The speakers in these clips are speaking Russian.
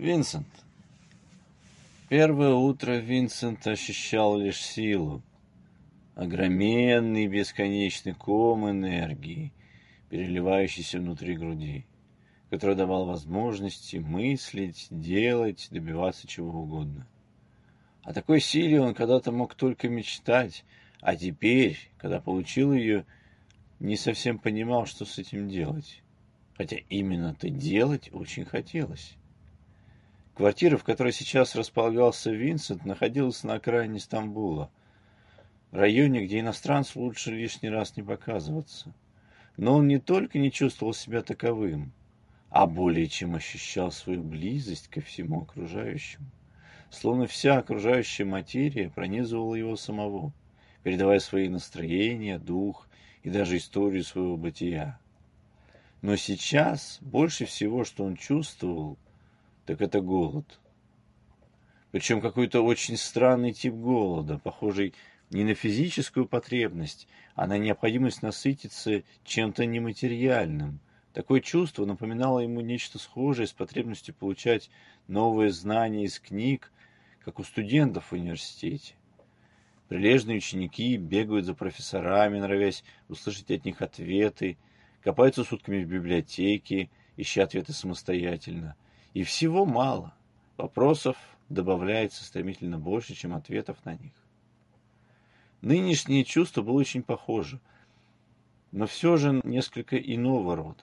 Винсент. Первое утро Винсент ощущал лишь силу. Огроменный бесконечный ком энергии, переливающийся внутри груди, который давал возможности мыслить, делать, добиваться чего угодно. О такой силе он когда-то мог только мечтать, а теперь, когда получил ее, не совсем понимал, что с этим делать. Хотя именно-то делать очень хотелось. Квартира, в которой сейчас располагался Винсент, находилась на окраине Стамбула, районе, где иностранцу лучше лишний раз не показываться. Но он не только не чувствовал себя таковым, а более чем ощущал свою близость ко всему окружающему. Словно вся окружающая материя пронизывала его самого, передавая свои настроения, дух и даже историю своего бытия. Но сейчас больше всего, что он чувствовал – так это голод. Причем какой-то очень странный тип голода, похожий не на физическую потребность, а на необходимость насытиться чем-то нематериальным. Такое чувство напоминало ему нечто схожее с потребностью получать новые знания из книг, как у студентов в университете. Прилежные ученики бегают за профессорами, норовясь услышать от них ответы, копаются сутками в библиотеке, ища ответы самостоятельно – и всего мало. Вопросов добавляется стремительно больше, чем ответов на них. Нынешнее чувство было очень похоже, но все же несколько иного рода.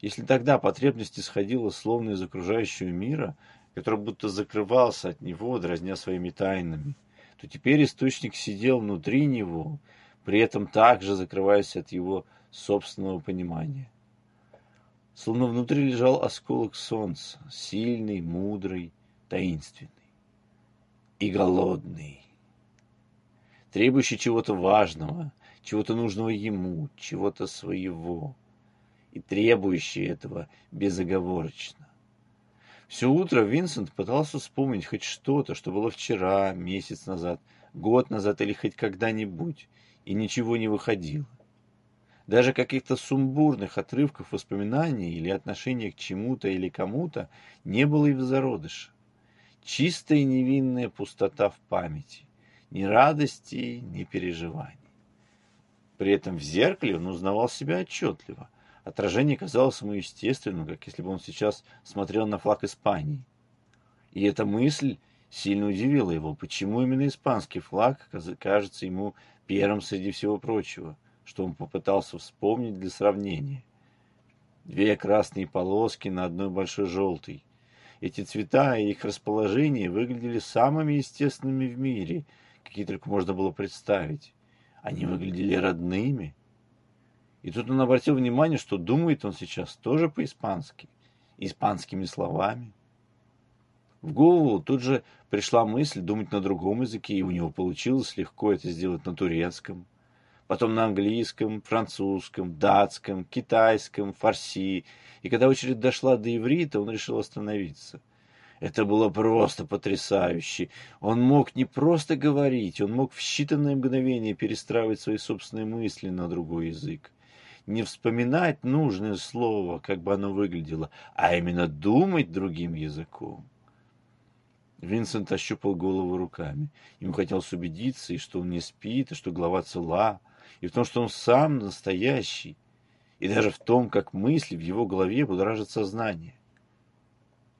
Если тогда потребность исходила словно из окружающего мира, который будто закрывался от него, дразня своими тайнами, то теперь источник сидел внутри него, при этом также закрываясь от его собственного понимания словно внутри лежал осколок солнца, сильный, мудрый, таинственный и голодный, требующий чего-то важного, чего-то нужного ему, чего-то своего, и требующий этого безоговорочно. Все утро Винсент пытался вспомнить хоть что-то, что было вчера, месяц назад, год назад или хоть когда-нибудь, и ничего не выходило. Даже каких-то сумбурных отрывков воспоминаний или отношения к чему-то или кому-то не было и в зародыше. Чистая невинная пустота в памяти. Ни радости, ни переживаний. При этом в зеркале он узнавал себя отчетливо. Отражение казалось ему естественным, как если бы он сейчас смотрел на флаг Испании. И эта мысль сильно удивила его, почему именно испанский флаг кажется ему первым среди всего прочего – что он попытался вспомнить для сравнения. Две красные полоски на одной большой желтой. Эти цвета и их расположение выглядели самыми естественными в мире, какие только можно было представить. Они выглядели родными. И тут он обратил внимание, что думает он сейчас тоже по-испански, испанскими словами. В голову тут же пришла мысль думать на другом языке, и у него получилось легко это сделать на турецком потом на английском, французском, датском, китайском, фарси. И когда очередь дошла до иврита, он решил остановиться. Это было просто потрясающе. Он мог не просто говорить, он мог в считанные мгновения перестраивать свои собственные мысли на другой язык. Не вспоминать нужное слово, как бы оно выглядело, а именно думать другим языком. Винсент ощупал голову руками. Ему хотелось убедиться, и что он не спит, и что голова цела и в том, что он сам настоящий, и даже в том, как мысли в его голове будоражат сознание.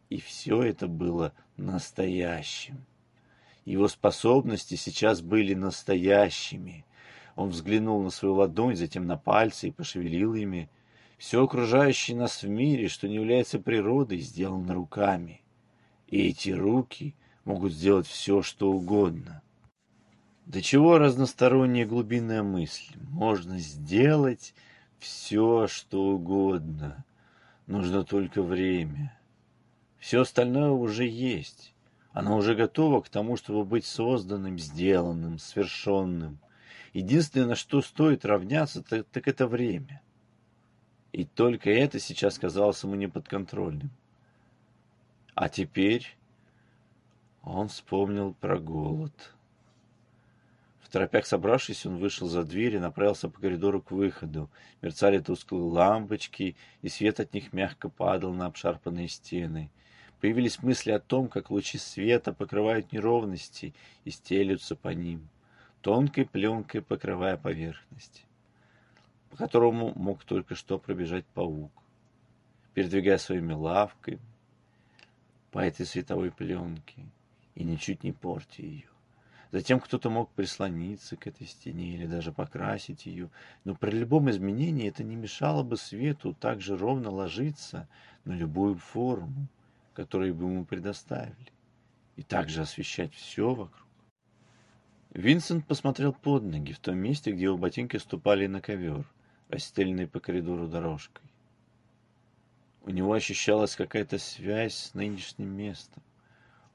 И все это было настоящим. Его способности сейчас были настоящими. Он взглянул на свою ладонь, затем на пальцы и пошевелил ими. Все окружающее нас в мире, что не является природой, сделано руками. И эти руки могут сделать все, что угодно. До чего разносторонняя глубинная мысль. Можно сделать все, что угодно. Нужно только время. Все остальное уже есть. Оно уже готово к тому, чтобы быть созданным, сделанным, свершенным. Единственное, на что стоит равняться, так, так это время. И только это сейчас казалось ему неподконтрольным. А теперь он вспомнил про голод. В торопях собравшись, он вышел за дверь и направился по коридору к выходу. Мерцали тусклые лампочки, и свет от них мягко падал на обшарпанные стены. Появились мысли о том, как лучи света покрывают неровности и стелются по ним, тонкой пленкой покрывая поверхность, по которому мог только что пробежать паук, передвигая своими лавками по этой световой пленке и ничуть не портя ее. Затем кто-то мог прислониться к этой стене или даже покрасить ее, но при любом изменении это не мешало бы свету так же ровно ложиться на любую форму, которую бы ему предоставили, и также освещать все вокруг. Винсент посмотрел под ноги в том месте, где его ботинки ступали на ковер, расстеленный по коридору дорожкой. У него ощущалась какая-то связь с нынешним местом.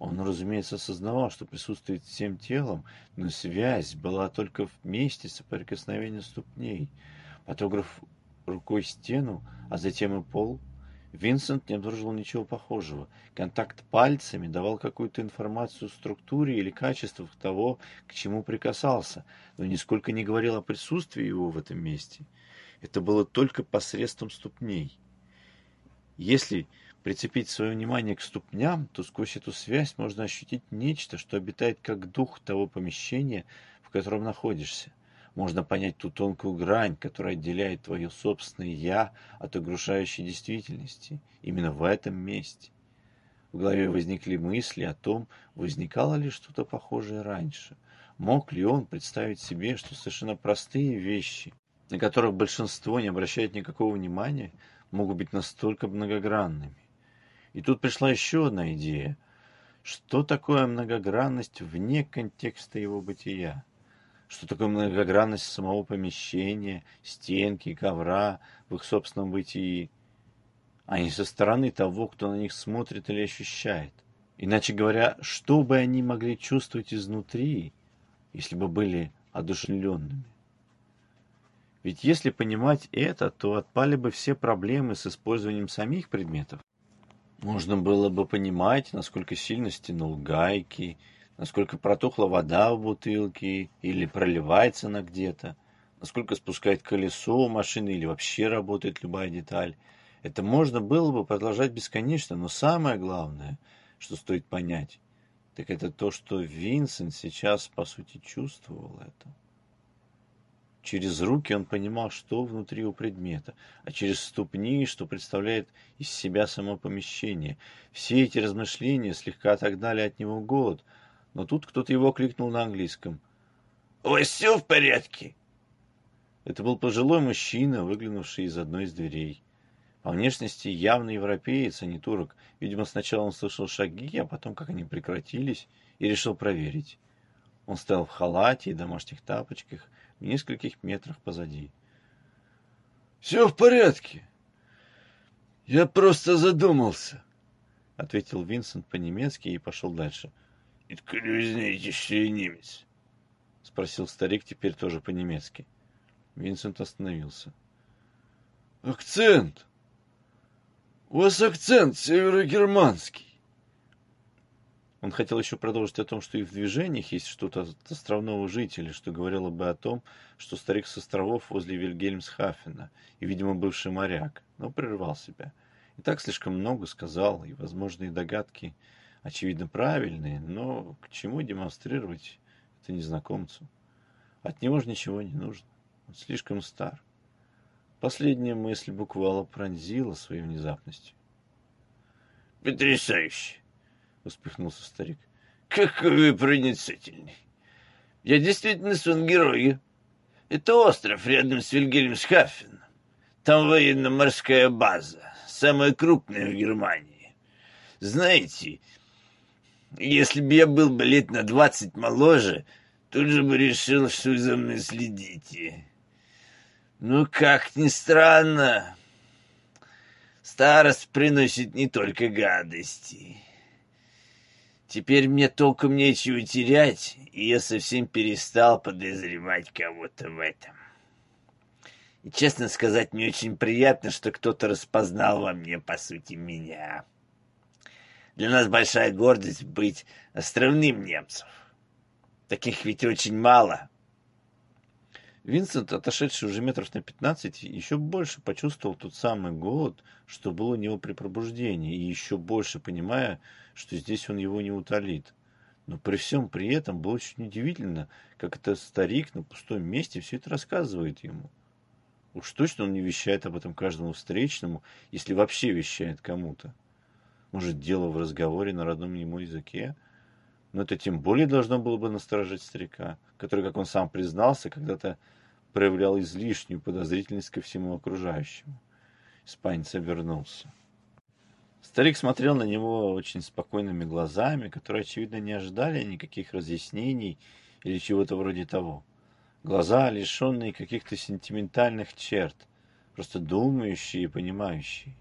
Он, разумеется, осознавал, что присутствует всем телом, но связь была только в месте соприкосновения ступней. Фотограф рукой стену, а затем и пол. Винсент не обнаружил ничего похожего. Контакт пальцами давал какую-то информацию о структуре или качествах того, к чему прикасался, но нисколько не говорил о присутствии его в этом месте. Это было только посредством ступней. Если прицепить свое внимание к ступням, то сквозь эту связь можно ощутить нечто, что обитает как дух того помещения, в котором находишься. Можно понять ту тонкую грань, которая отделяет твое собственное «я» от огрушающей действительности. Именно в этом месте. В голове возникли мысли о том, возникало ли что-то похожее раньше. Мог ли он представить себе, что совершенно простые вещи, на которых большинство не обращает никакого внимания, могут быть настолько многогранными. И тут пришла еще одна идея. Что такое многогранность вне контекста его бытия? Что такое многогранность самого помещения, стенки, ковра в их собственном бытии, а не со стороны того, кто на них смотрит или ощущает? Иначе говоря, что бы они могли чувствовать изнутри, если бы были одушевленными? Ведь если понимать это, то отпали бы все проблемы с использованием самих предметов. Можно было бы понимать, насколько сильно стянул гайки, насколько протухла вода в бутылке или проливается она где-то, насколько спускает колесо машины или вообще работает любая деталь. Это можно было бы продолжать бесконечно, но самое главное, что стоит понять, так это то, что Винсент сейчас, по сути, чувствовал это. Через руки он понимал, что внутри у предмета, а через ступни, что представляет из себя само помещение. Все эти размышления слегка отогнали от него голод, но тут кто-то его кликнул на английском. «У все в порядке?» Это был пожилой мужчина, выглянувший из одной из дверей. По внешности явно европеец, а не турок. Видимо, сначала он слышал шаги, а потом, как они прекратились, и решил проверить. Он стоял в халате и домашних тапочках, в нескольких метрах позади. «Все в порядке. Я просто задумался», — ответил Винсент по-немецки и пошел дальше. «Откуда вы знаете, немец?» — спросил старик теперь тоже по-немецки. Винсент остановился. «Акцент! У вас акцент северогерманский. Он хотел еще продолжить о том, что и в движениях есть что-то от островного жителя, что говорило бы о том, что старик с островов возле Вильгельмсхафена и, видимо, бывший моряк, но прервал себя. И так слишком много сказал, и возможные догадки, очевидно, правильные, но к чему демонстрировать это незнакомцу? От него же ничего не нужно. Он слишком стар. Последняя мысль буквально пронзила своей внезапностью. «Потрясающе!» — успехнулся старик. «Какой вы проницательный! Я действительно сон героя. Это остров рядом с Вильгельмсхафеном. Там военно-морская база, самая крупная в Германии. Знаете, если бы я был бы лет на двадцать моложе, тут же бы решил, что вы за мной следите. Ну, как ни странно, старость приносит не только гадости». Теперь мне толком нечего терять, и я совсем перестал подозревать кого-то в этом. И, честно сказать, мне очень приятно, что кто-то распознал во мне, по сути, меня. Для нас большая гордость быть островным немцев. Таких ведь очень мало. Винсент, отошедший уже метров на пятнадцать, еще больше почувствовал тот самый голод, что был у него при пробуждении, и еще больше понимая, что здесь он его не утолит. Но при всем при этом было очень удивительно, как этот старик на пустом месте все это рассказывает ему. Уж точно он не вещает об этом каждому встречному, если вообще вещает кому-то. Может, дело в разговоре на родном ему языке? Но это тем более должно было бы насторожить старика, который, как он сам признался, когда-то проявлял излишнюю подозрительность ко всему окружающему. Испанец обернулся. Старик смотрел на него очень спокойными глазами, которые, очевидно, не ожидали никаких разъяснений или чего-то вроде того. Глаза, лишенные каких-то сентиментальных черт, просто думающие и понимающие.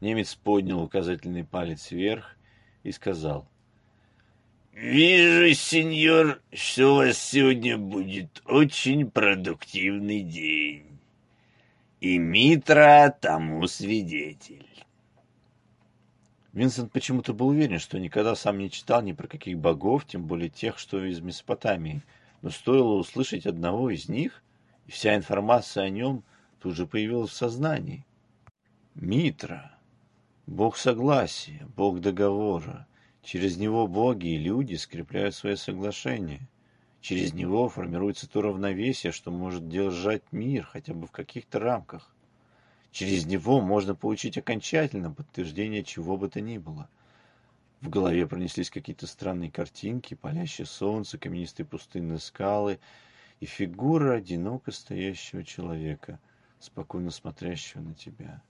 Немец поднял указательный палец вверх и сказал — Вижу, сеньор, что у вас сегодня будет очень продуктивный день. И Митра тому свидетель. Винсент почему-то был уверен, что никогда сам не читал ни про каких богов, тем более тех, что из Месопотамии. Но стоило услышать одного из них, и вся информация о нем тут же появилась в сознании. Митра. Бог согласия, бог договора, Через него боги и люди скрепляют свои соглашения. Через него формируется то равновесие, что может держать мир хотя бы в каких-то рамках. Через него можно получить окончательное подтверждение чего бы то ни было. В голове пронеслись какие-то странные картинки, палящее солнце, каменистые пустынные скалы и фигура одиноко стоящего человека, спокойно смотрящего на тебя.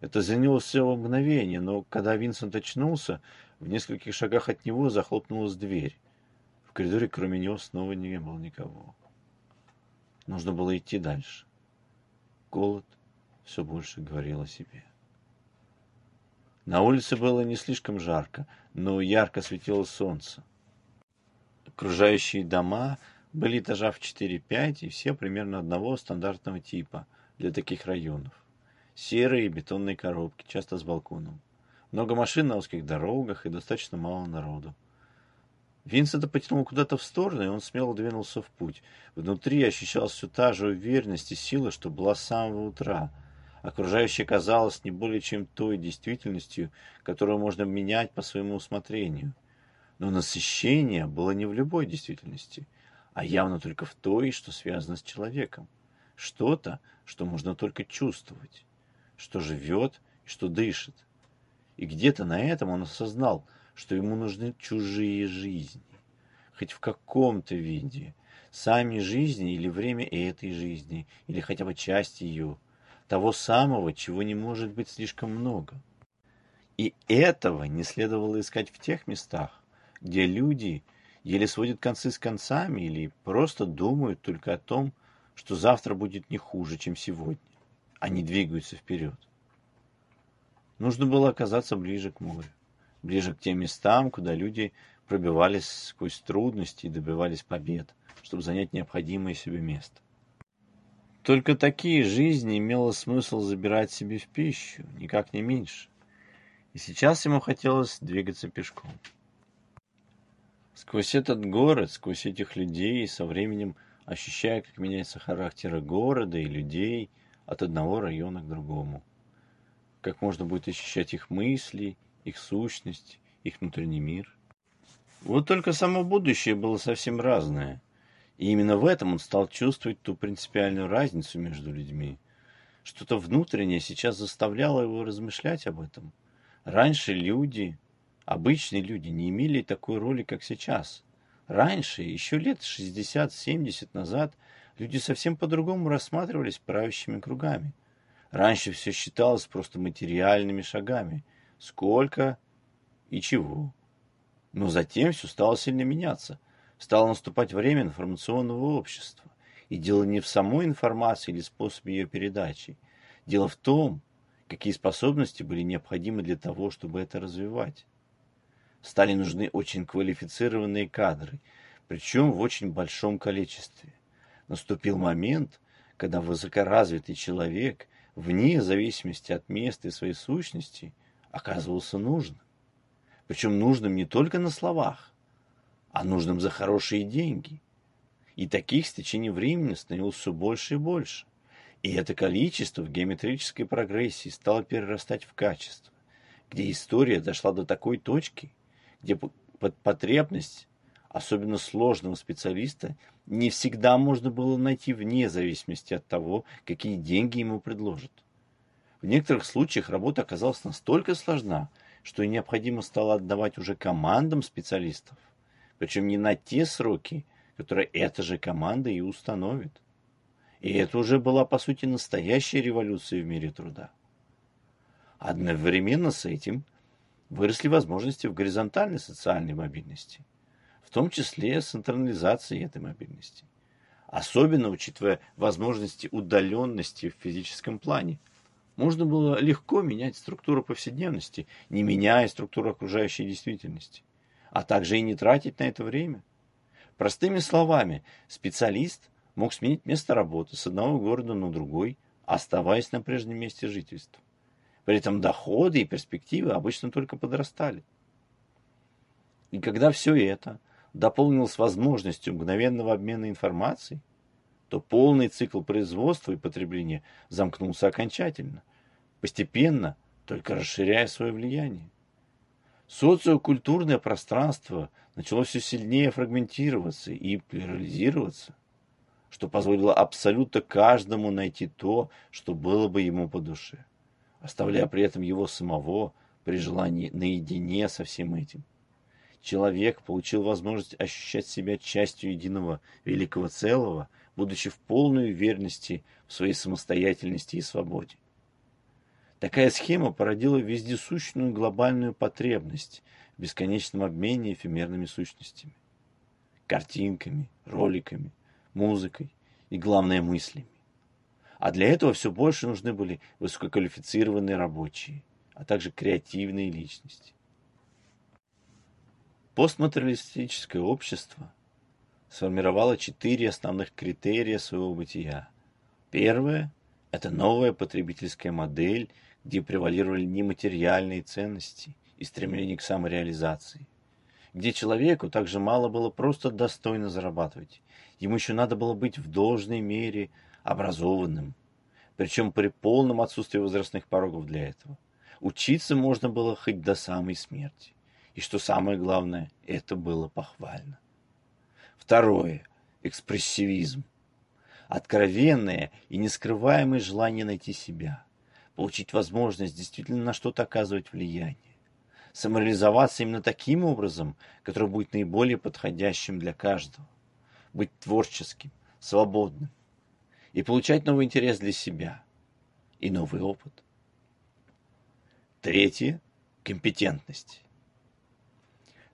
Это заняло всего мгновение, но когда Винсент очнулся, в нескольких шагах от него захлопнулась дверь. В коридоре кроме него снова не было никого. Нужно было идти дальше. Голод все больше говорил о себе. На улице было не слишком жарко, но ярко светило солнце. Окружающие дома были этажа в 4-5 и все примерно одного стандартного типа для таких районов. Серые бетонные коробки, часто с балконом. Много машин на узких дорогах и достаточно мало народу. Винсента потянуло куда-то в сторону, и он смело двинулся в путь. Внутри ощущалась все та же уверенность и сила, что была с самого утра. Окружающее казалось не более чем той действительностью, которую можно менять по своему усмотрению. Но насыщение было не в любой действительности, а явно только в той, что связано с человеком. Что-то, что можно только чувствовать, что живет и что дышит. И где-то на этом он осознал, что ему нужны чужие жизни. Хоть в каком-то виде. Сами жизни или время этой жизни, или хотя бы часть ее. Того самого, чего не может быть слишком много. И этого не следовало искать в тех местах, где люди еле сводят концы с концами или просто думают только о том, что завтра будет не хуже, чем сегодня. Они двигаются вперед. Нужно было оказаться ближе к морю, ближе к тем местам, куда люди пробивались сквозь трудности и добивались побед, чтобы занять необходимое себе место. Только такие жизни имело смысл забирать себе в пищу, никак не меньше. И сейчас ему хотелось двигаться пешком. Сквозь этот город, сквозь этих людей, со временем ощущая, как меняется характер города и людей от одного района к другому как можно будет ощущать их мысли, их сущность, их внутренний мир. Вот только само будущее было совсем разное. И именно в этом он стал чувствовать ту принципиальную разницу между людьми. Что-то внутреннее сейчас заставляло его размышлять об этом. Раньше люди, обычные люди, не имели такой роли, как сейчас. Раньше, еще лет 60-70 назад, люди совсем по-другому рассматривались правящими кругами. Раньше все считалось просто материальными шагами. Сколько и чего. Но затем все стало сильно меняться. Стало наступать время информационного общества. И дело не в самой информации или способе ее передачи. Дело в том, какие способности были необходимы для того, чтобы это развивать. Стали нужны очень квалифицированные кадры, причем в очень большом количестве. Наступил момент, когда высокоразвитый человек вне зависимости от места и своей сущности, оказывался нужным. Причем нужным не только на словах, а нужным за хорошие деньги. И таких с течением времени становилось все больше и больше. И это количество в геометрической прогрессии стало перерастать в качество, где история дошла до такой точки, где под потребность особенно сложного специалиста не всегда можно было найти вне зависимости от того, какие деньги ему предложат. В некоторых случаях работа оказалась настолько сложна, что и необходимо стало отдавать уже командам специалистов, причем не на те сроки, которые эта же команда и установит. И это уже была, по сути, настоящая революция в мире труда. Одновременно с этим выросли возможности в горизонтальной социальной мобильности, в том числе с интернализацией этой мобильности. Особенно учитывая возможности удаленности в физическом плане. Можно было легко менять структуру повседневности, не меняя структуру окружающей действительности, а также и не тратить на это время. Простыми словами, специалист мог сменить место работы с одного города на другой, оставаясь на прежнем месте жительства. При этом доходы и перспективы обычно только подрастали. И когда все это дополнилось возможностью мгновенного обмена информацией, то полный цикл производства и потребления замкнулся окончательно, постепенно только расширяя свое влияние. Социокультурное пространство начало все сильнее фрагментироваться и плюрализироваться что позволило абсолютно каждому найти то, что было бы ему по душе, оставляя при этом его самого при желании наедине со всем этим. Человек получил возможность ощущать себя частью единого великого целого, будучи в полной уверенности в своей самостоятельности и свободе. Такая схема породила вездесущную глобальную потребность в бесконечном обмене эфемерными сущностями, картинками, роликами, музыкой и, главное, мыслями. А для этого все больше нужны были высококвалифицированные рабочие, а также креативные личности. Постматериалистическое общество сформировало четыре основных критерия своего бытия. Первое – это новая потребительская модель, где превалировали нематериальные ценности и стремление к самореализации где человеку также мало было просто достойно зарабатывать. Ему еще надо было быть в должной мере образованным, причем при полном отсутствии возрастных порогов для этого. Учиться можно было хоть до самой смерти. И что самое главное, это было похвально. Второе. Экспрессивизм. Откровенное и нескрываемое желание найти себя. Получить возможность действительно на что-то оказывать влияние самореализоваться именно таким образом, который будет наиболее подходящим для каждого. Быть творческим, свободным и получать новый интерес для себя и новый опыт. Третье – компетентность.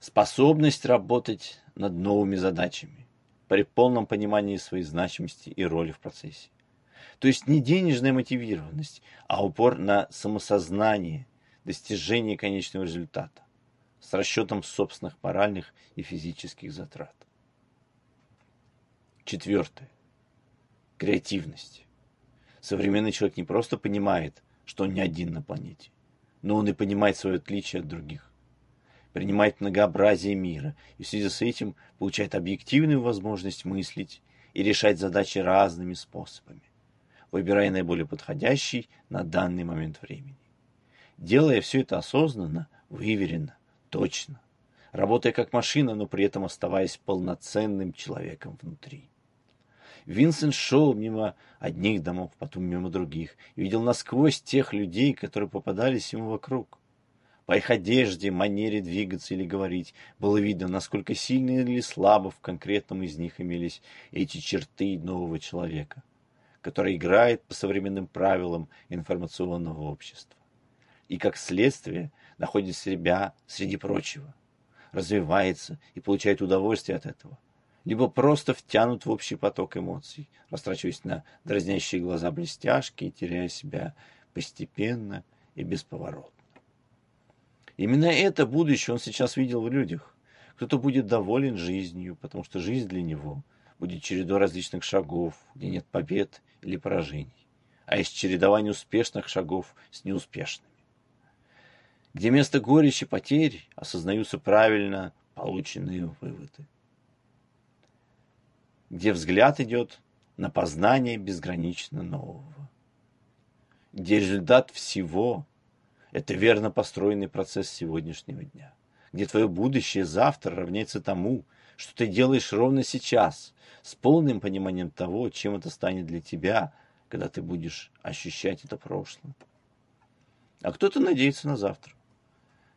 Способность работать над новыми задачами при полном понимании своей значимости и роли в процессе. То есть не денежная мотивированность, а упор на самосознание – достижение конечного результата с расчетом собственных моральных и физических затрат. Четвертое. Креативность. Современный человек не просто понимает, что он не один на планете, но он и понимает свое отличие от других, принимает многообразие мира и в связи с этим получает объективную возможность мыслить и решать задачи разными способами, выбирая наиболее подходящий на данный момент времени делая все это осознанно, выверенно, точно, работая как машина, но при этом оставаясь полноценным человеком внутри. Винсент шел мимо одних домов, потом мимо других, и видел насквозь тех людей, которые попадались ему вокруг. По их одежде, манере двигаться или говорить было видно, насколько сильно или слабо в конкретном из них имелись эти черты нового человека, который играет по современным правилам информационного общества и, как следствие, находит себя среди прочего, развивается и получает удовольствие от этого, либо просто втянут в общий поток эмоций, растрачиваясь на дразнящие глаза блестяшки и теряя себя постепенно и бесповоротно. Именно это будущее он сейчас видел в людях. Кто-то будет доволен жизнью, потому что жизнь для него будет чередой различных шагов, где нет побед или поражений, а есть чередование успешных шагов с неуспешными где вместо горечи потерь осознаются правильно полученные выводы. где взгляд идет на познание безгранично нового, где результат всего – это верно построенный процесс сегодняшнего дня, где твое будущее завтра равняется тому, что ты делаешь ровно сейчас, с полным пониманием того, чем это станет для тебя, когда ты будешь ощущать это прошлое. А кто-то надеется на завтра,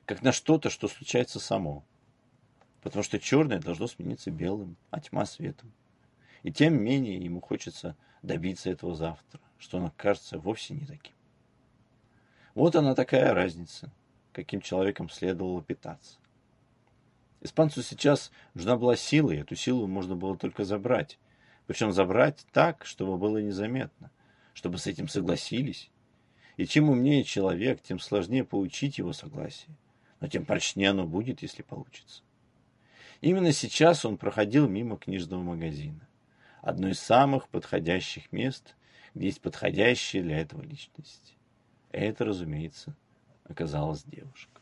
как на что-то, что случается само. Потому что черное должно смениться белым, а тьма светом. И тем менее ему хочется добиться этого завтра, что он окажется вовсе не таким. Вот она такая разница, каким человеком следовало питаться. Испанцу сейчас нужна была сила, и эту силу можно было только забрать. Причем забрать так, чтобы было незаметно, чтобы с этим согласились. И чем умнее человек, тем сложнее получить его согласие. Но тем прочнее оно будет, если получится. Именно сейчас он проходил мимо книжного магазина. Одно из самых подходящих мест, где есть подходящие для этого личности. Это, разумеется, оказалась девушка.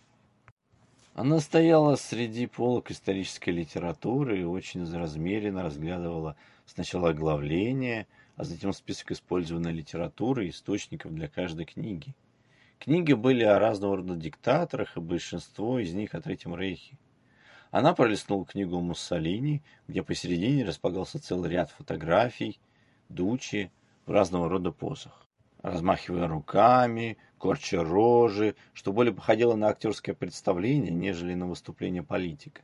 Она стояла среди полок исторической литературы и очень размеренно разглядывала сначала оглавление, а затем список использованной литературы и источников для каждой книги. Книги были о разного рода диктаторах, и большинство из них о Третьем Рейхе. Она пролистнула книгу Муссолини, где посередине располагался целый ряд фотографий Дучи в разного рода позах размахивая руками, корча рожи, что более походило на актерское представление, нежели на выступление политика.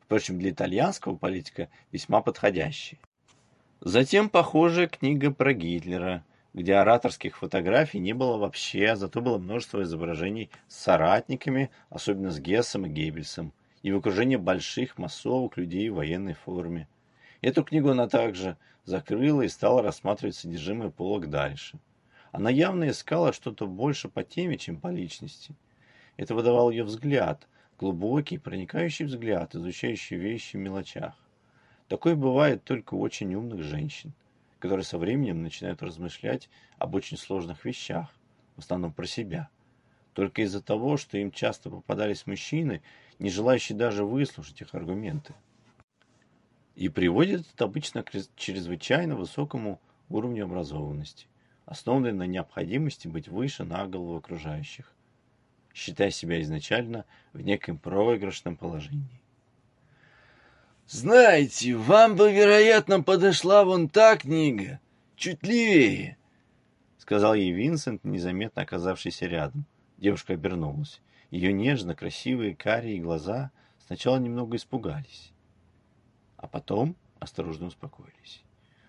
Впрочем, для итальянского политика весьма подходящее. Затем похожая книга про Гитлера, где ораторских фотографий не было вообще, зато было множество изображений с соратниками, особенно с Гессом и Геббельсом, и в окружении больших массовок людей в военной форме. Эту книгу она также закрыла и стала рассматривать содержимое полок дальше. Она явно искала что-то больше по теме, чем по личности. Это выдавал ее взгляд, глубокий, проникающий взгляд, изучающий вещи в мелочах. Такое бывает только у очень умных женщин, которые со временем начинают размышлять об очень сложных вещах, в основном про себя. Только из-за того, что им часто попадались мужчины, не желающие даже выслушать их аргументы. И приводит это обычно к чрезвычайно высокому уровню образованности основанной на необходимости быть выше на голову окружающих, считая себя изначально в неком проигрышном положении. «Знаете, вам бы, вероятно, подошла вон та книга, чуть левее», — сказал ей Винсент, незаметно оказавшийся рядом. Девушка обернулась. Ее нежно красивые карие глаза сначала немного испугались, а потом осторожно успокоились.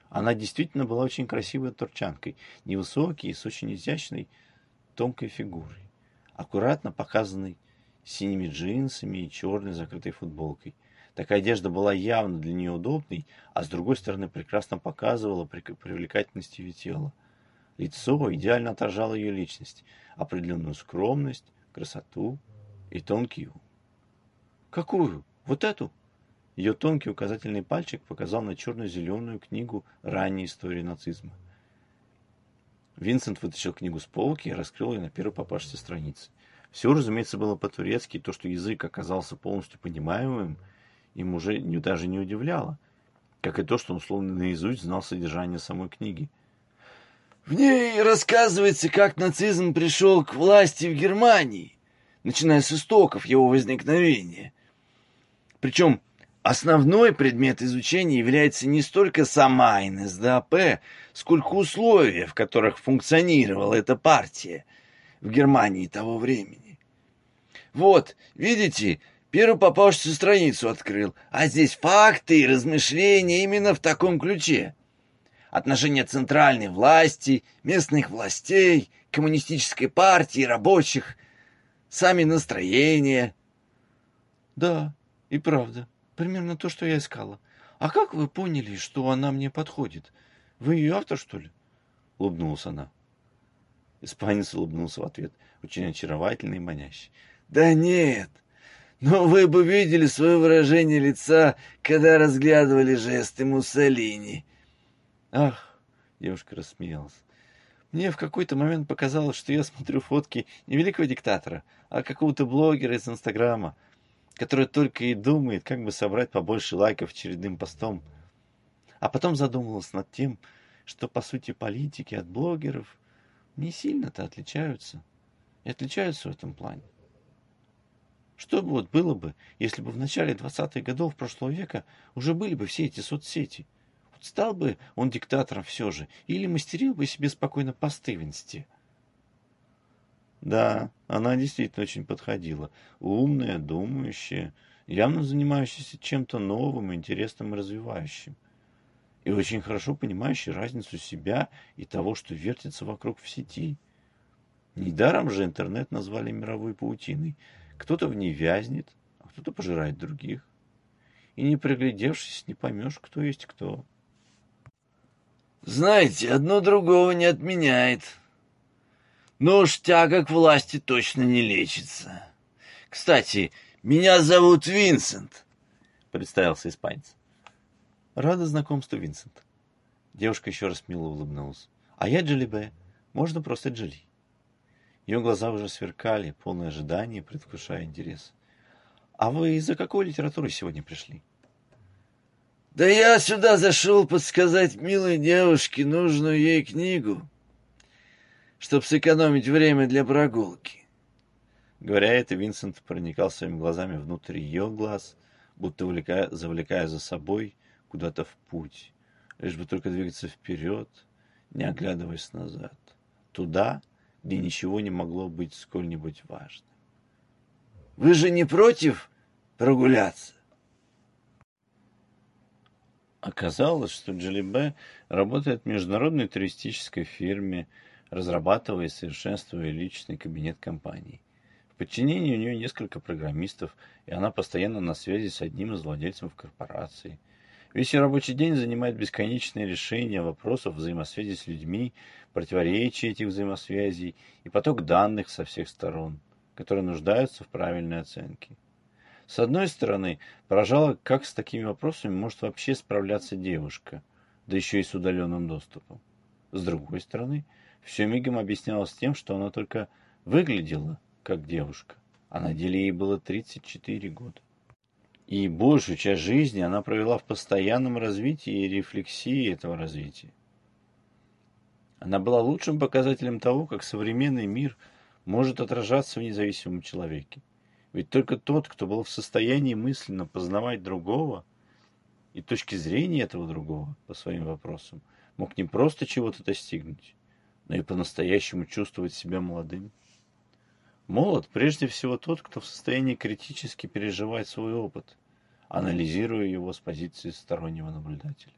Она действительно была очень красивой турчанкой, невысокой с очень изящной тонкой фигурой, аккуратно показанной синими джинсами и черной закрытой футболкой. Такая одежда была явно для нее удобной, а с другой стороны прекрасно показывала привлекательность ее тела. Лицо идеально отражало ее личность, определенную скромность, красоту и тонкий ум. «Какую? Вот эту?» Ее тонкий указательный пальчик показал на черно-зеленую книгу ранней истории нацизма. Винсент вытащил книгу с полки и раскрыл ее на первой попавшейся странице. Все, разумеется, было по-турецки, и то, что язык оказался полностью понимаемым, им уже не, даже не удивляло, как и то, что он словно наизусть знал содержание самой книги. В ней рассказывается, как нацизм пришел к власти в Германии, начиная с истоков его возникновения. Причем Основной предмет изучения является не столько сама НСДАП, сколько условия, в которых функционировала эта партия в Германии того времени. Вот, видите, первую попавшуюся страницу открыл, а здесь факты и размышления именно в таком ключе. Отношения центральной власти, местных властей, коммунистической партии, рабочих, сами настроения. Да, и правда. Примерно то, что я искала. А как вы поняли, что она мне подходит? Вы ее автор, что ли? Улыбнулась она. Испанец улыбнулся в ответ, очень очаровательный и манящий. Да нет, но вы бы видели свое выражение лица, когда разглядывали жесты Муссолини. Ах, девушка рассмеялась. Мне в какой-то момент показалось, что я смотрю фотки не великого диктатора, а какого-то блогера из Инстаграма который только и думает, как бы собрать побольше лайков очередным постом. А потом задумалась над тем, что, по сути, политики от блогеров не сильно-то отличаются. И отличаются в этом плане. Что бы вот было бы, если бы в начале 20-х годов прошлого века уже были бы все эти соцсети? Вот стал бы он диктатором все же, или мастерил бы себе спокойно посты в инсте? Да, она действительно очень подходила. Умная, думающая, явно занимающаяся чем-то новым, интересным и развивающим. И очень хорошо понимающая разницу себя и того, что вертится вокруг в сети. Недаром же интернет назвали мировой паутиной – кто-то в ней вязнет, а кто-то пожирает других. И не приглядевшись, не поймешь, кто есть кто. Знаете, одно другого не отменяет. Но уж тяга к власти точно не лечится. Кстати, меня зовут Винсент, представился испанец. Рада знакомству, Винсент. Девушка еще раз мило улыбнулась. А я Джоли Б. Можно просто Джоли. Ее глаза уже сверкали, полное ожидание, предвкушая интерес. «А вы из-за какой литературы сегодня пришли?» «Да я сюда зашел подсказать милой девушке нужную ей книгу, чтобы сэкономить время для прогулки». Говоря это, Винсент проникал своими глазами внутрь ее глаз, будто увлекая, завлекая за собой куда-то в путь, лишь бы только двигаться вперед, не оглядываясь назад. Туда, где ничего не могло быть сколь-нибудь важным. «Вы же не против прогуляться?» Оказалось, что Джалибе работает в международной туристической фирме, разрабатывая и совершенствуя личный кабинет компании. В подчинении у нее несколько программистов, и она постоянно на связи с одним из владельцев корпорации – Весь ее рабочий день занимает бесконечное решение вопросов взаимосвязи с людьми, противоречия этих взаимосвязей и поток данных со всех сторон, которые нуждаются в правильной оценке. С одной стороны, поражало, как с такими вопросами может вообще справляться девушка, да еще и с удаленным доступом. С другой стороны, все мигом объяснялось тем, что она только выглядела как девушка, а на деле ей было 34 года. И большую часть жизни она провела в постоянном развитии и рефлексии этого развития. Она была лучшим показателем того, как современный мир может отражаться в независимом человеке. Ведь только тот, кто был в состоянии мысленно познавать другого и точки зрения этого другого по своим вопросам, мог не просто чего-то достигнуть, но и по-настоящему чувствовать себя молодым. Молод прежде всего тот, кто в состоянии критически переживать свой опыт, анализируя его с позиции стороннего наблюдателя.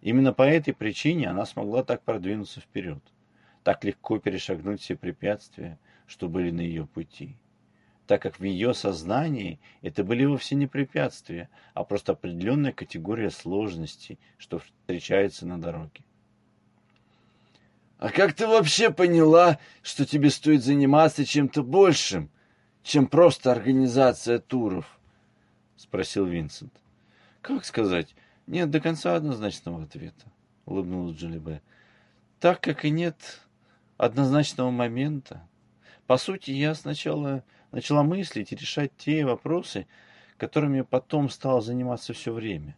Именно по этой причине она смогла так продвинуться вперед, так легко перешагнуть все препятствия, что были на ее пути, так как в ее сознании это были вовсе не препятствия, а просто определенная категория сложностей, что встречается на дороге. А как ты вообще поняла, что тебе стоит заниматься чем-то большим, чем просто организация туров? Спросил Винсент. Как сказать? Нет до конца однозначного ответа, улыбнулась Джоли Так как и нет однозначного момента. По сути, я сначала начала мыслить и решать те вопросы, которыми потом стал заниматься все время.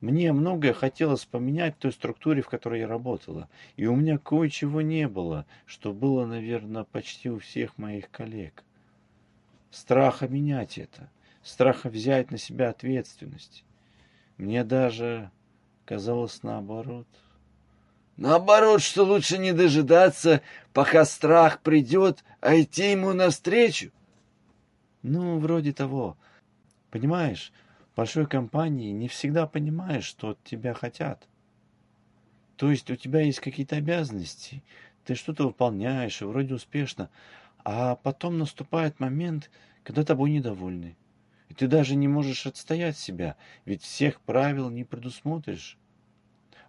Мне многое хотелось поменять в той структуре, в которой я работала. И у меня кое-чего не было, что было, наверное, почти у всех моих коллег. Страха менять это. Страха взять на себя ответственность. Мне даже казалось наоборот. Наоборот, что лучше не дожидаться, пока страх придет, а идти ему навстречу? Ну, вроде того. Понимаешь, большой компании не всегда понимаешь, что от тебя хотят. То есть у тебя есть какие-то обязанности, ты что-то выполняешь, и вроде успешно, а потом наступает момент, когда тобой недовольны. И ты даже не можешь отстоять себя, ведь всех правил не предусмотришь.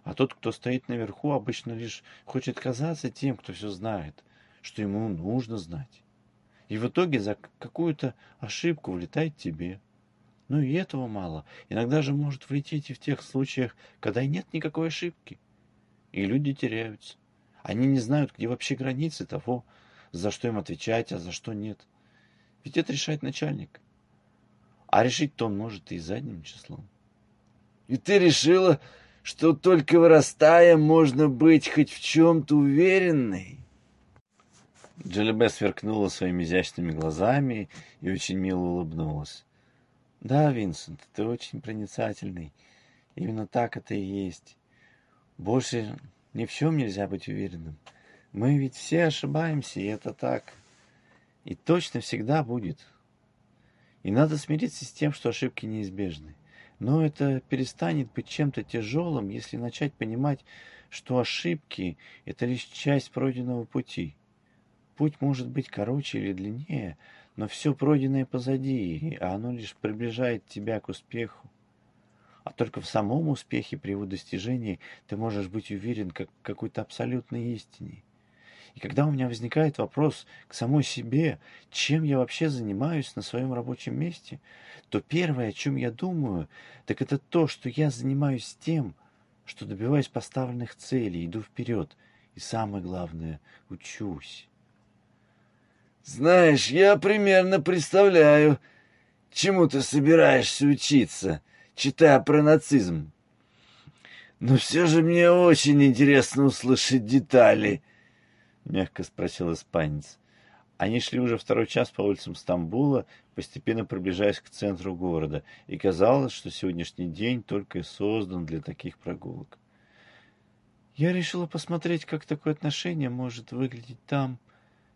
А тот, кто стоит наверху, обычно лишь хочет казаться тем, кто все знает, что ему нужно знать. И в итоге за какую-то ошибку влетает тебе. Ну и этого мало. Иногда же может влететь и в тех случаях, когда нет никакой ошибки. И люди теряются. Они не знают, где вообще границы того, за что им отвечать, а за что нет. Ведь это решает начальник. А решить-то он может и задним числом. И ты решила, что только вырастая можно быть хоть в чем-то уверенной. Джелебе сверкнула своими изящными глазами и очень мило улыбнулась. «Да, Винсент, ты очень проницательный. Именно так это и есть. Больше ни в чем нельзя быть уверенным. Мы ведь все ошибаемся, и это так. И точно всегда будет. И надо смириться с тем, что ошибки неизбежны. Но это перестанет быть чем-то тяжелым, если начать понимать, что ошибки – это лишь часть пройденного пути. Путь может быть короче или длиннее, но все пройденное позади, а оно лишь приближает тебя к успеху. А только в самом успехе при его достижении ты можешь быть уверен как в какой-то абсолютной истине. И когда у меня возникает вопрос к самой себе, чем я вообще занимаюсь на своем рабочем месте, то первое, о чем я думаю, так это то, что я занимаюсь тем, что добиваюсь поставленных целей, иду вперед, и самое главное, учусь. Знаешь, я примерно представляю, чему ты собираешься учиться, читая про нацизм. Но все же мне очень интересно услышать детали —— мягко спросил испанец. Они шли уже второй час по улицам Стамбула, постепенно приближаясь к центру города, и казалось, что сегодняшний день только и создан для таких прогулок. «Я решила посмотреть, как такое отношение может выглядеть там,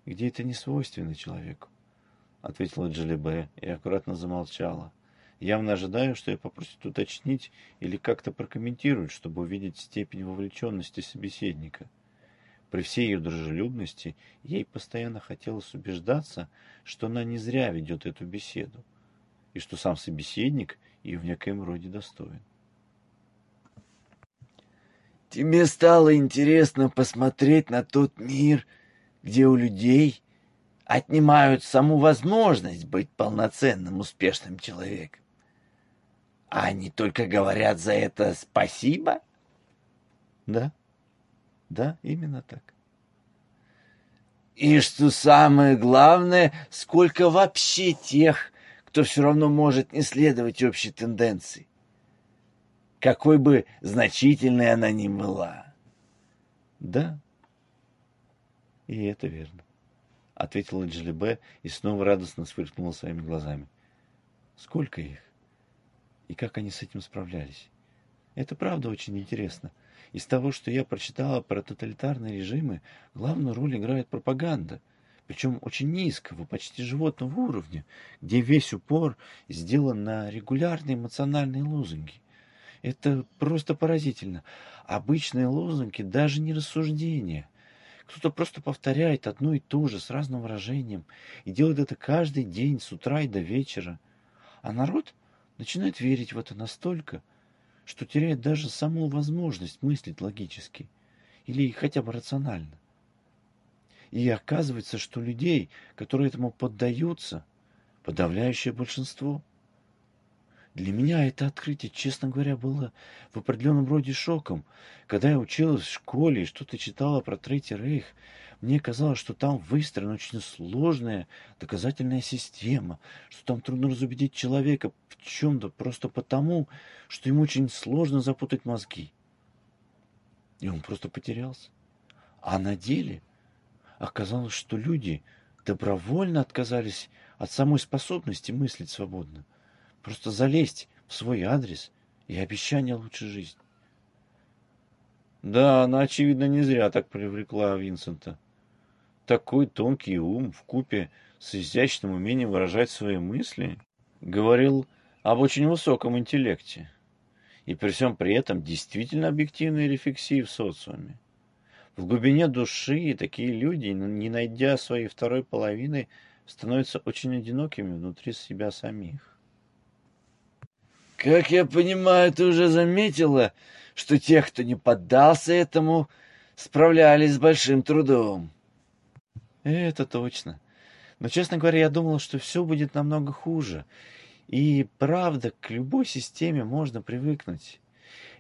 где это не свойственно человеку», — ответила Джалибе и аккуратно замолчала. Явно ожидаю, что я попросит уточнить или как-то прокомментировать, чтобы увидеть степень вовлеченности собеседника. — при всей ее дружелюбности ей постоянно хотелось убеждаться, что она не зря ведет эту беседу, и что сам собеседник ее в некоем роде достоин. Тебе стало интересно посмотреть на тот мир, где у людей отнимают саму возможность быть полноценным, успешным человеком. А они только говорят за это спасибо? Да. Да, именно так. И что самое главное, сколько вообще тех, кто все равно может не следовать общей тенденции. Какой бы значительной она ни была. Да, и это верно, ответила Джилибе и снова радостно сверкнула своими глазами. Сколько их? И как они с этим справлялись? Это правда очень интересно. Из того, что я прочитала про тоталитарные режимы, главную роль играет пропаганда, причем очень низкого, почти животного уровня, где весь упор сделан на регулярные эмоциональные лозунги. Это просто поразительно. Обычные лозунги даже не рассуждения. Кто-то просто повторяет одно и то же с разным выражением и делает это каждый день с утра и до вечера. А народ начинает верить в это настолько, что теряет даже саму возможность мыслить логически или хотя бы рационально. И оказывается, что людей, которые этому поддаются, подавляющее большинство. Для меня это открытие, честно говоря, было в определенном роде шоком. Когда я училась в школе и что-то читала про Третий Рейх, мне казалось, что там выстроена очень сложная доказательная система, что там трудно разубедить человека в чем-то просто потому, что ему очень сложно запутать мозги. И он просто потерялся. А на деле оказалось, что люди добровольно отказались от самой способности мыслить свободно. Просто залезть в свой адрес и обещание лучшей жизни. Да, она, очевидно, не зря так привлекла Винсента. Такой тонкий ум в купе с изящным умением выражать свои мысли говорил об очень высоком интеллекте и при всем при этом действительно объективной рефлексии в социуме. В глубине души такие люди, не найдя своей второй половины, становятся очень одинокими внутри себя самих. Как я понимаю, ты уже заметила, что тех, кто не поддался этому, справлялись с большим трудом. Это точно. Но, честно говоря, я думал, что все будет намного хуже. И правда, к любой системе можно привыкнуть.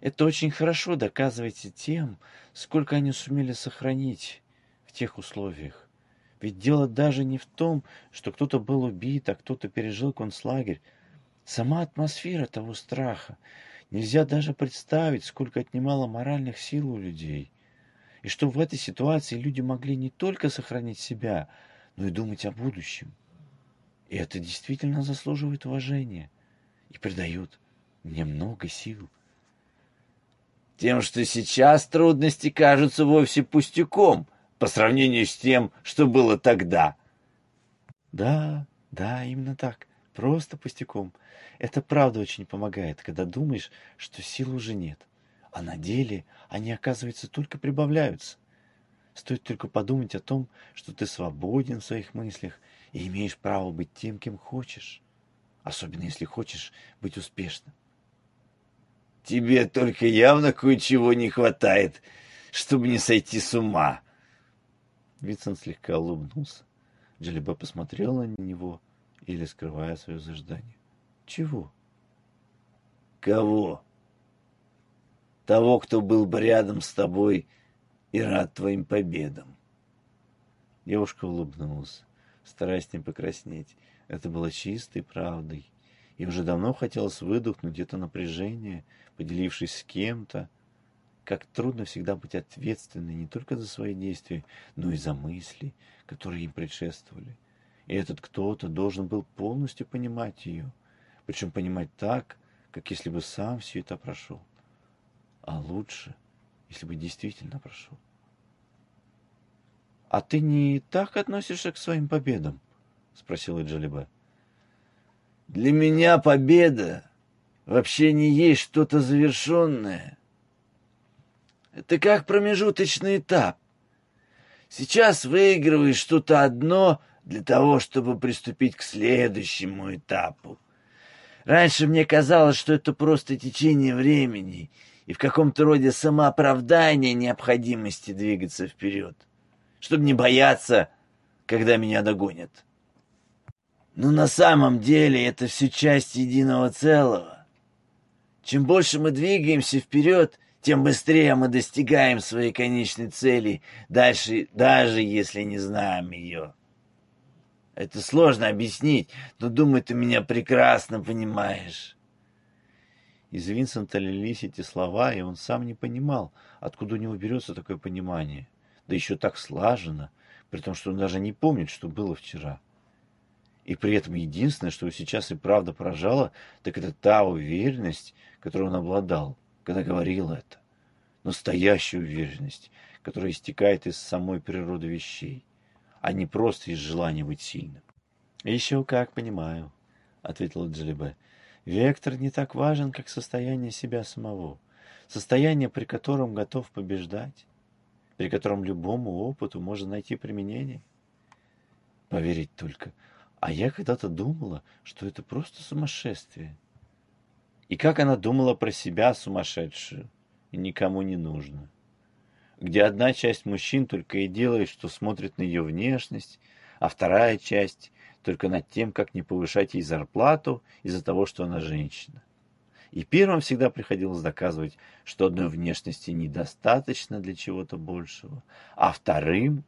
Это очень хорошо доказываете тем, сколько они сумели сохранить в тех условиях. Ведь дело даже не в том, что кто-то был убит, а кто-то пережил концлагерь. Сама атмосфера того страха, Нельзя даже представить, сколько отнимало моральных сил у людей. И что в этой ситуации люди могли не только сохранить себя, но и думать о будущем. И это действительно заслуживает уважения и придает мне много сил. Тем, что сейчас трудности кажутся вовсе пустяком по сравнению с тем, что было тогда. Да, да, именно так. Просто пустяком. Это правда очень помогает, когда думаешь, что сил уже нет. А на деле они, оказывается, только прибавляются. Стоит только подумать о том, что ты свободен в своих мыслях и имеешь право быть тем, кем хочешь. Особенно если хочешь быть успешным. Тебе только явно кое-чего не хватает, чтобы не сойти с ума. Вицин слегка улыбнулся. Джалиба посмотрела на него, или скрывая свое заждание. Чего? Кого? Того, кто был бы рядом с тобой и рад твоим победам. Девушка улыбнулась, стараясь не покраснеть. Это было чистой правдой. И уже давно хотелось выдохнуть это напряжение, поделившись с кем-то. Как трудно всегда быть ответственной не только за свои действия, но и за мысли, которые им предшествовали. И этот кто-то должен был полностью понимать ее, причем понимать так, как если бы сам все это прошел. А лучше, если бы действительно прошел. «А ты не так относишься к своим победам?» — спросила Джалиба. «Для меня победа вообще не есть что-то завершенное. Это как промежуточный этап. Сейчас выигрываешь что-то одно, для того, чтобы приступить к следующему этапу. Раньше мне казалось, что это просто течение времени и в каком-то роде самооправдание необходимости двигаться вперед, чтобы не бояться, когда меня догонят. Но на самом деле это все часть единого целого. Чем больше мы двигаемся вперед, тем быстрее мы достигаем своей конечной цели, дальше, даже если не знаем ее. Это сложно объяснить, но, думаю, ты меня прекрасно понимаешь. Из Винсента лились эти слова, и он сам не понимал, откуда у него берется такое понимание. Да еще так слаженно, при том, что он даже не помнит, что было вчера. И при этом единственное, что его сейчас и правда поражало, так это та уверенность, которой он обладал, когда говорил это. Настоящая уверенность, которая истекает из самой природы вещей а не просто из желания быть сильным. «Еще как понимаю», — ответила Джалибе. «Вектор не так важен, как состояние себя самого, состояние, при котором готов побеждать, при котором любому опыту можно найти применение. Поверить только. А я когда-то думала, что это просто сумасшествие. И как она думала про себя сумасшедшую, и никому не нужно где одна часть мужчин только и делает, что смотрит на ее внешность, а вторая часть только над тем, как не повышать ей зарплату из-за того, что она женщина. И первым всегда приходилось доказывать, что одной внешности недостаточно для чего-то большего, а вторым,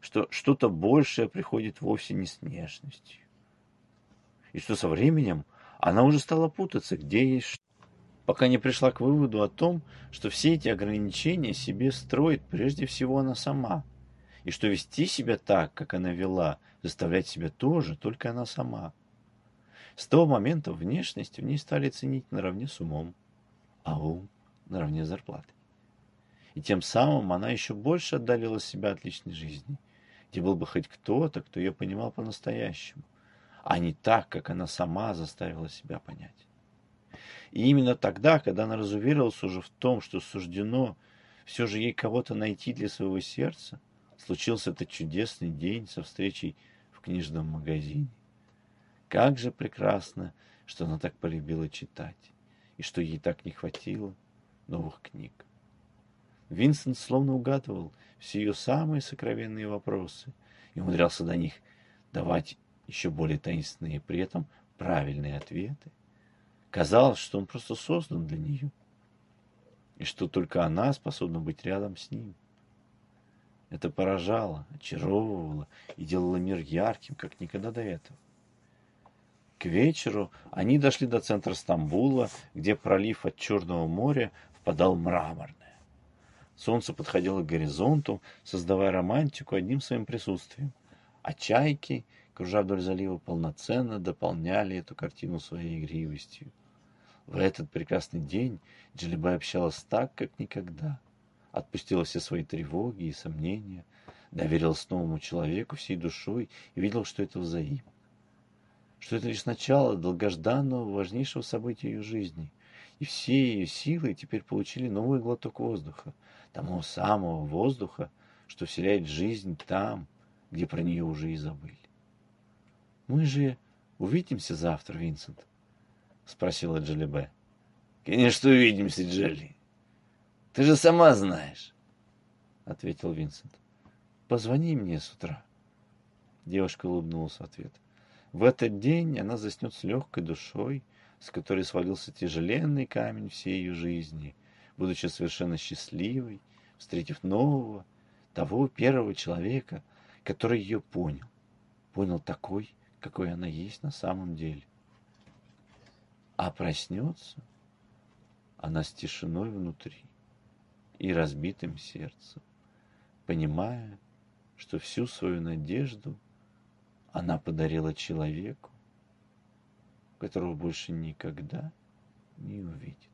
что что-то большее приходит вовсе не с внешностью. И что со временем она уже стала путаться, где есть пока не пришла к выводу о том, что все эти ограничения себе строит прежде всего она сама, и что вести себя так, как она вела, заставлять себя тоже только она сама. С того момента внешность в ней стали ценить наравне с умом, а ум наравне с зарплатой. И тем самым она еще больше отдалила себя от личной жизни, где был бы хоть кто-то, кто ее понимал по-настоящему, а не так, как она сама заставила себя понять. И именно тогда, когда она разуверилась уже в том, что суждено все же ей кого-то найти для своего сердца, случился этот чудесный день со встречей в книжном магазине. Как же прекрасно, что она так полюбила читать, и что ей так не хватило новых книг. Винсент словно угадывал все ее самые сокровенные вопросы и умудрялся до них давать еще более таинственные, при этом правильные ответы. Казалось, что он просто создан для нее, и что только она способна быть рядом с ним. Это поражало, очаровывало и делало мир ярким, как никогда до этого. К вечеру они дошли до центра Стамбула, где пролив от Черного моря впадал мраморное. Солнце подходило к горизонту, создавая романтику одним своим присутствием, а чайки, кружа вдоль залива, полноценно дополняли эту картину своей игривостью. В этот прекрасный день Джалибай общалась так, как никогда. Отпустила все свои тревоги и сомнения, доверилась новому человеку всей душой и видела, что это взаимно. Что это лишь начало долгожданного, важнейшего события ее жизни. И все ее силы теперь получили новый глоток воздуха, того самого воздуха, что вселяет жизнь там, где про нее уже и забыли. «Мы же увидимся завтра, Винсент?» Спросила Джалибе. Конечно, увидимся, Джелли. Ты же сама знаешь, ответил Винсент. Позвони мне с утра. Девушка улыбнулась в ответ. В этот день она заснет с легкой душой, с которой свалился тяжеленный камень всей ее жизни, будучи совершенно счастливой, встретив нового, того первого человека, который ее понял. Понял такой, какой она есть на самом деле. А проснется она с тишиной внутри и разбитым сердцем, понимая, что всю свою надежду она подарила человеку, которого больше никогда не увидит.